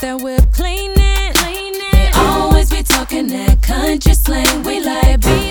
that whip cleaning. They always be talking that country slang. We like be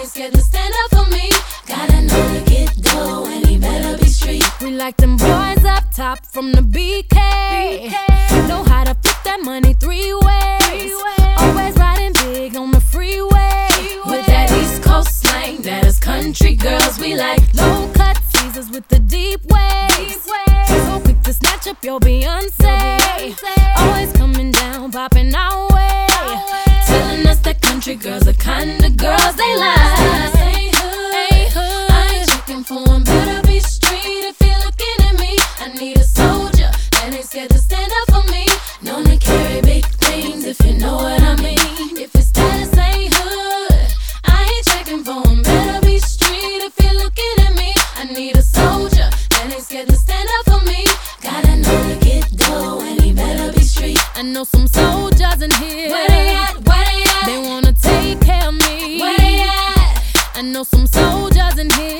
ain't scared to stand up for me. Gotta know to get dough and he better be street. We like them boys up top from the BK. Know how to flip that money three ways. Always riding big on the freeway. With that East Coast slang, that is country girls we like. low cut Caesars with the deep waves. So quick to snatch up your Beyonce. Always coming down, popping our way. Telling us that country girls are kind of girls they like. Stand up for me. Gotta know to get dough and he better be street. I know some soldiers in here. Where they at? Where they at? They wanna take care of me. Where they at? I know some soldiers in here.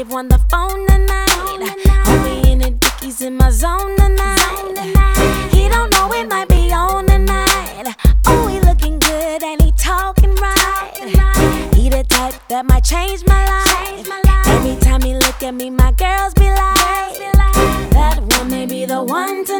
give one the phone tonight. Homie in the dickies in my zone tonight. He don't know it might be on tonight. Oh, he looking good and he talking right. He the type that might change my life. Every time he look at me, my girls be like, that one may be the one tonight.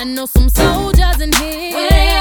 I know some soldiers in here.